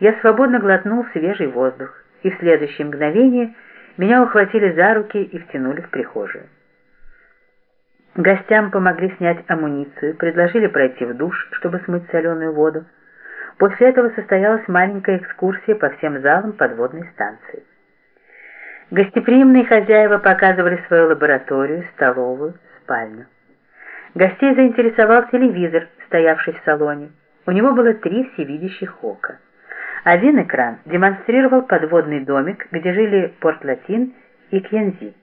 я свободно глотнул свежий воздух, и в следующее мгновение меня ухватили за руки и втянули в прихожую. Гостям помогли снять амуницию, предложили пройти в душ, чтобы смыть соленую воду. После этого состоялась маленькая экскурсия по всем залам подводной станции. Гостеприимные хозяева показывали свою лабораторию, столовую, спальню. Гостей заинтересовал телевизор, стоявший в салоне. У него было три всевидящих ока. Один экран демонстрировал подводный домик, где жили Порт-Латин и Кьензи.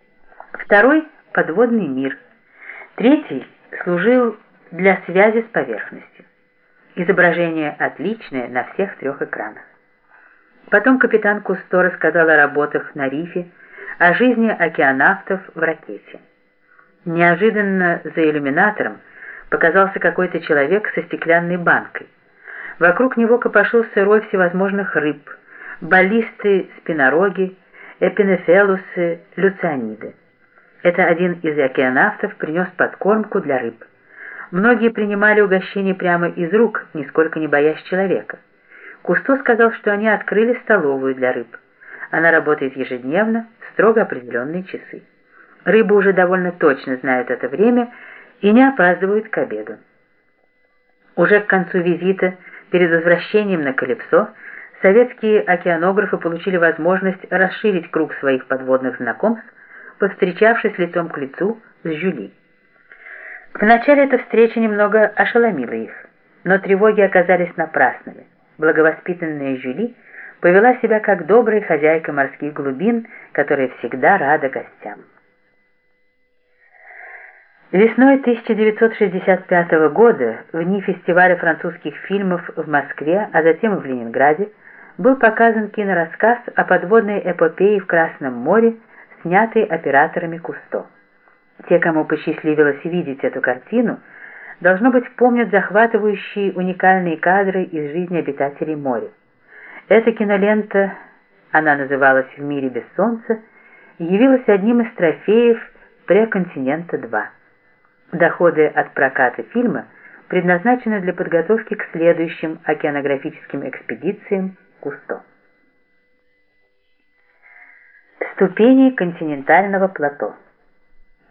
Второй — подводный мир — Третий служил для связи с поверхностью. Изображение отличное на всех трех экранах. Потом капитан Кусто рассказал о работах на рифе, о жизни океанавтов в ракете. Неожиданно за иллюминатором показался какой-то человек со стеклянной банкой. Вокруг него копошился рой всевозможных рыб, баллисты, спинороги, эпинефелусы, люцианиды. Это один из океанавтов принес подкормку для рыб. Многие принимали угощение прямо из рук, нисколько не боясь человека. Кусто сказал, что они открыли столовую для рыб. Она работает ежедневно, в строго определенные часы. Рыбы уже довольно точно знают это время и не опаздывают к обеду. Уже к концу визита, перед возвращением на Калипсо, советские океанографы получили возможность расширить круг своих подводных знакомств повстречавшись лицом к лицу с Жюли. Вначале эта встреча немного ошеломила их, но тревоги оказались напрасными. Благовоспитанная Жюли повела себя как добрая хозяйка морских глубин, которая всегда рада гостям. Весной 1965 года в дни фестиваля французских фильмов в Москве, а затем и в Ленинграде, был показан кинорассказ о подводной эпопее в Красном море снятый операторами Кусто. Те, кому посчастливилось видеть эту картину, должно быть, помнят захватывающие уникальные кадры из жизни обитателей моря. Эта кинолента, она называлась «В мире без солнца», явилась одним из трофеев «Преконтинента-2». Доходы от проката фильма предназначены для подготовки к следующим океанографическим экспедициям Кусто. Ступени континентального плато.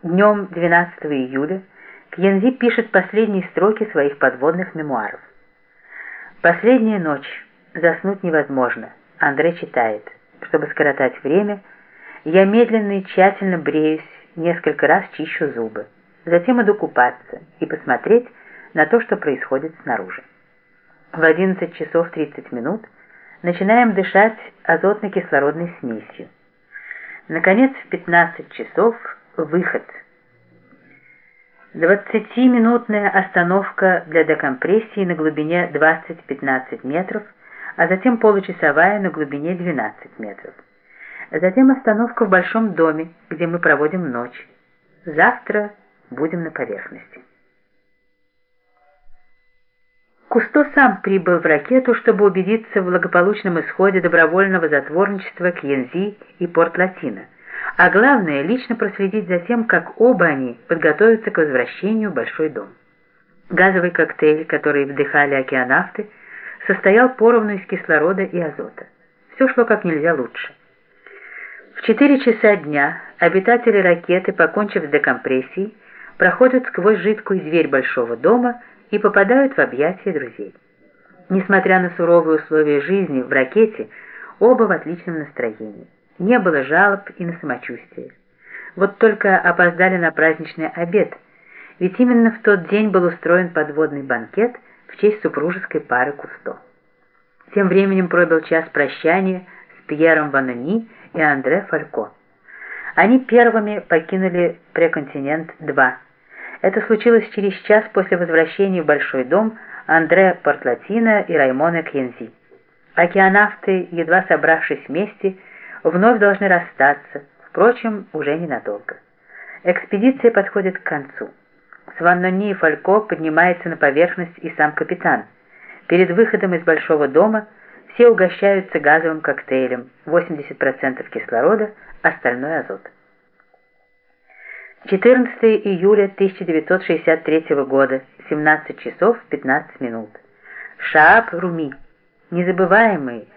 Днем 12 июля Кьензи пишет последние строки своих подводных мемуаров. «Последняя ночь. Заснуть невозможно. Андре читает. Чтобы скоротать время, я медленно и тщательно бреюсь, несколько раз чищу зубы. Затем иду купаться и посмотреть на то, что происходит снаружи. В 11 часов 30 минут начинаем дышать азотно-кислородной смесью. Наконец, в 15 часов выход. 20-минутная остановка для декомпрессии на глубине 20-15 метров, а затем получасовая на глубине 12 метров. Затем остановка в большом доме, где мы проводим ночь. Завтра будем на поверхности. Кусто сам прибыл в ракету, чтобы убедиться в благополучном исходе добровольного затворничества Кьензи и Порт-Латина, а главное, лично проследить за тем, как оба они подготовятся к возвращению в Большой дом. Газовый коктейль, который вдыхали океанавты, состоял поровну из кислорода и азота. Все шло как нельзя лучше. В 4 часа дня обитатели ракеты, покончив с декомпрессией, проходят сквозь жидкую дверь Большого дома и попадают в объятия друзей. Несмотря на суровые условия жизни в ракете, оба в отличном настроении. Не было жалоб и на самочувствие. Вот только опоздали на праздничный обед, ведь именно в тот день был устроен подводный банкет в честь супружеской пары Кусто. Тем временем пробил час прощания с Пьером Ванони и Андре Фалько. Они первыми покинули Преконтинент-2, это случилось через час после возвращения в Большой дом Андре Портлатина и Раймона Кьензи. Океанавты, едва собравшись вместе, вновь должны расстаться, впрочем, уже ненадолго. Экспедиция подходит к концу. С Ваннони и Фалько поднимается на поверхность и сам капитан. Перед выходом из Большого дома все угощаются газовым коктейлем, 80% кислорода, остальной азот. 14 июля 1963 года, 17 часов 15 минут. Шааб Руми. незабываемый,